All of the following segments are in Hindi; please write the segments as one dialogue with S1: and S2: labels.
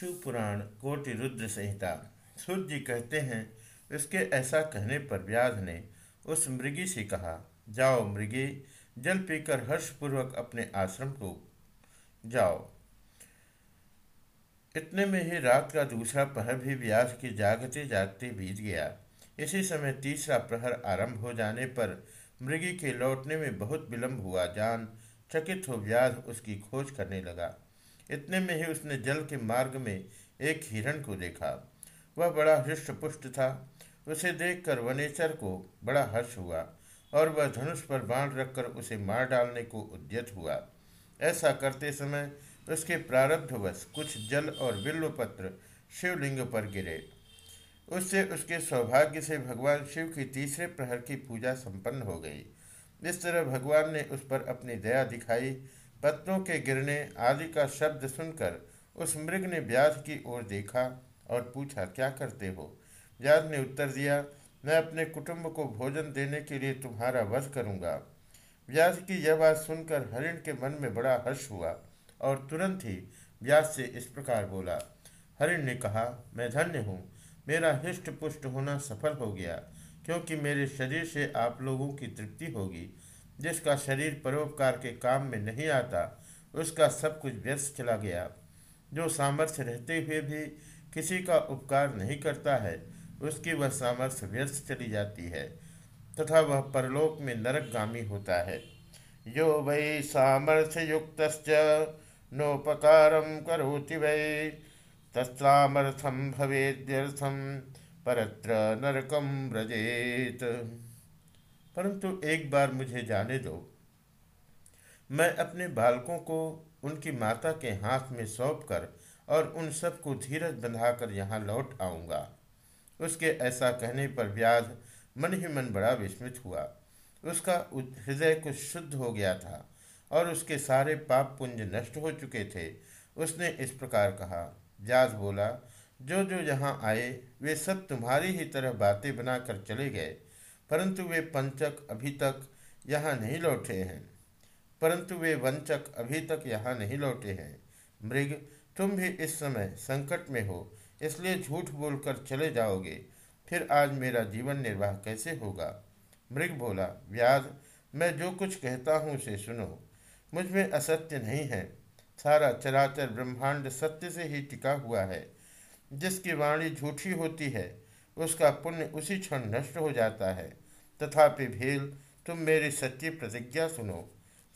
S1: शिव पुराण कोटि रुद्र संहिता। सूर्य जी कहते हैं उसके ऐसा कहने पर व्याध ने उस मृगी से कहा, जाओ मृगी, जल पीकर हर्षपूर्वक अपने आश्रम को जाओ। इतने में ही रात का दूसरा प्रहर भी व्यास की जागते जागते बीत गया। इसी समय तीसरा प्रहर आरंभ हो जाने पर मृगी के लौटने में बहुत विलंब हुआ। जान चकित हो व्याध उसकी खोज करने लगा। इतने में ही उसने जल के मार्ग में एक हिरण को देखा। वह बड़ा हृष्ट पुष्ट था। उसे देखकर वनेचर को बड़ा हर्ष हुआ और वह धनुष पर बाण रखकर उसे मार डालने को उद्यत हुआ। ऐसा करते समय उसके प्रारब्धवश कुछ जल और बिल्वपत्र शिवलिंग पर गिरे। उससे उसके सौभाग्य से भगवान शिव की तीसरे प्रहर की पूजा संपन्न हो गई। इस तरह भगवान ने उस पर अपनी दया दिखाई पत्तों के गिरने आदि का शब्द सुनकर उस मृग ने व्यास की ओर देखा और पूछा, क्या करते हो? व्यास ने उत्तर दिया, मैं अपने कुटुंब को भोजन देने के लिए तुम्हारा वध करूँगा। व्यास की यह बात सुनकर हरिण के मन में बड़ा हर्ष हुआ और तुरंत ही व्यास से इस प्रकार बोला, हरिण ने कहा, मैं धन्य हूँ। मेरा हृष्ट पुष्ट होना सफल हो गया, क्योंकि मेरे शरीर से आप लोगों की तृप्ति होगी। जिसका शरीर परोपकार के काम में नहीं आता, उसका सब कुछ व्यर्थ चला गया। जो सामर्थ्य रहते हुए भी किसी का उपकार नहीं करता है, उसकी वह सामर्थ्य व्यर्थ चली जाती है, तथा वह परलोक में नरकगामी होता है। यो वै सामर्थ्य युक्त नोपकार करोति वै। तस्सामर्थम भवेद्यर्थम परत्र नरकम व्रजेत। परंतु एक बार मुझे जाने दो। मैं अपने बालकों को उनकी माता के हाथ में सौंप कर और उन सबको धीरज बंधाकर यहाँ लौट आऊँगा। उसके ऐसा कहने पर व्याध मन ही मन बड़ा विस्मित हुआ। उसका हृदय कुछ शुद्ध हो गया था और उसके सारे पाप पुंज नष्ट हो चुके थे। उसने इस प्रकार कहा व्याध बोला, जो जो यहाँ आए, वे सब तुम्हारी ही तरह बातें बनाकर चले गए। परंतु वे पंचक अभी तक यहाँ नहीं लौटे हैं। परंतु वे वंचक अभी तक यहाँ नहीं लौटे हैं। मृग, तुम भी इस समय संकट में हो, इसलिए झूठ बोलकर चले जाओगे। फिर आज मेरा जीवन निर्वाह कैसे होगा? मृग बोला, व्याध, मैं जो कुछ कहता हूँ उसे सुनो। मुझमें असत्य नहीं है। सारा चराचर ब्रह्मांड सत्य से ही टिका हुआ है। जिसकी वाणी झूठी होती है, उसका पुण्य उसी क्षण नष्ट हो जाता है। तथापि भील, तुम मेरी सच्ची प्रतिज्ञा सुनो।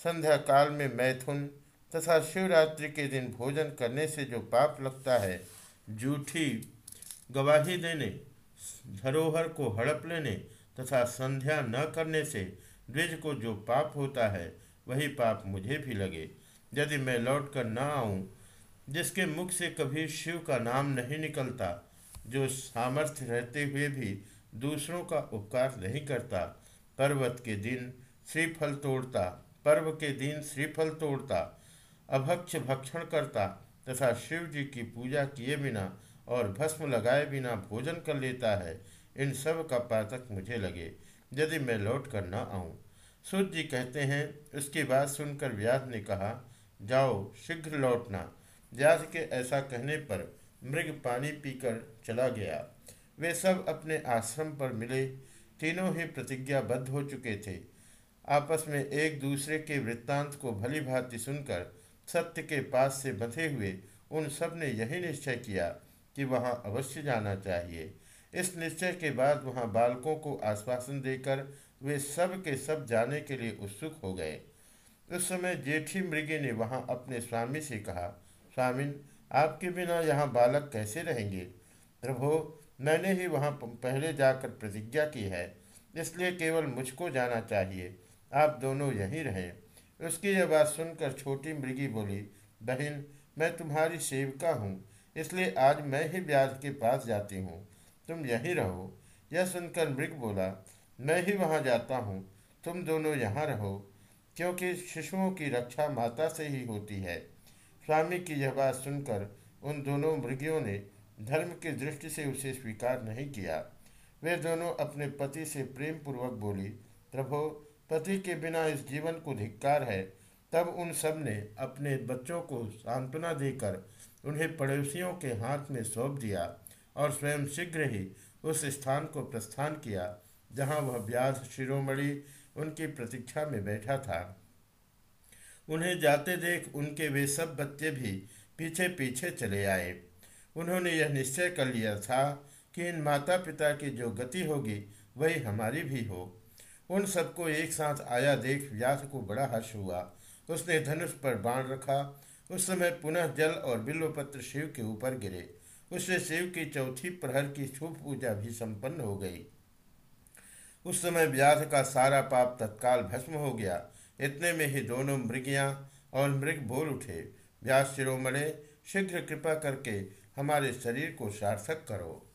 S1: संध्या काल में मैथुन तथा शिवरात्रि के दिन भोजन करने से जो पाप लगता है, जूठी गवाही देने, धरोहर को हड़प लेने तथा संध्या न करने से द्विज को जो पाप होता है, वही पाप मुझे भी लगे। यदि मैं लौट कर न आऊँ, जिसके मुख से कभी शिव का नाम नहीं निकलता, जो सामर्थ्य रहते हुए भी दूसरों का उपकार नहीं करता। पर्वत के दिन श्रीफल तोड़ता, पर्व के दिन श्रीफल तोड़ता अभक्ष भक्षण करता तथा शिव जी की पूजा किए बिना और भस्म लगाए बिना भोजन कर लेता है, इन सब का पातक मुझे लगे, यदि मैं लौट कर न आऊँ। सूर्य जी कहते हैं, उसकी बात सुनकर व्यास ने कहा, जाओ, शीघ्र लौटना। व्यास के ऐसा कहने पर मृग पानी पीकर चला गया। वे सब अपने आश्रम पर मिले। तीनों ही प्रतिज्ञाबद्ध हो चुके थे। आपस में एक दूसरे के वृत्तांत को भली भांति सुनकर, सत्य के पास से बंधे हुए उन सबने यही निश्चय किया कि वहाँ अवश्य जाना चाहिए। इस निश्चय के बाद वहाँ बालकों को आश्वासन देकर वे सब के सब जाने के लिए उत्सुक हो गए। उस समय जेठी मृगी ने वहाँ अपने स्वामी से कहा, स्वामिन, आपके बिना यहाँ बालक कैसे रहेंगे? प्रभो मैंने ही वहाँ पहले जाकर प्रतिज्ञा की है, इसलिए केवल मुझको जाना चाहिए, आप दोनों यहीं रहें। उसकी यह बात सुनकर छोटी मृगी बोली, बहन, मैं तुम्हारी सेविका हूँ, इसलिए आज मैं ही ब्याज के पास जाती हूँ, तुम यहीं रहो। यह सुनकर मृग बोला, मैं ही वहाँ जाता हूँ, तुम दोनों यहाँ रहो, क्योंकि शिशुओं की रक्षा माता से ही होती है। स्वामी की यह बात सुनकर उन दोनों मृगियों ने धर्म की दृष्टि से उसे स्वीकार नहीं किया। वे दोनों अपने पति से प्रेम पूर्वक बोली, प्रभो, पति के बिना इस जीवन को धिक्कार है। तब उन सबने अपने बच्चों को सांत्वना देकर उन्हें पड़ोसियों के हाथ में सौंप दिया और स्वयं शीघ्र ही उस स्थान को प्रस्थान किया, जहाँ वह व्याध शिरोमणि उनकी प्रतीक्षा में बैठा था। उन्हें जाते देख उनके वे सब बच्चे भी पीछे पीछे चले आए। उन्होंने यह निश्चय कर लिया था कि इन माता पिता की जो गति होगी, वही हमारी भी हो। उन सबको एक साथ आया देख व्यास को बड़ा हर्ष हुआ। उसने धनुष पर बाण रखा। उस समय पुनः जल और बिल्वपत्र शिव के ऊपर गिरे। उससे शिव की चौथी प्रहर की शुभ पूजा भी संपन्न हो गई। उस समय व्याध का सारा पाप तत्काल भस्म हो गया। इतने में ही दोनों मृगियाँ और मृग बोल उठे। व्यास शिरोमणे, शीघ्र कृपा करके हमारे शरीर को सार्थक करो।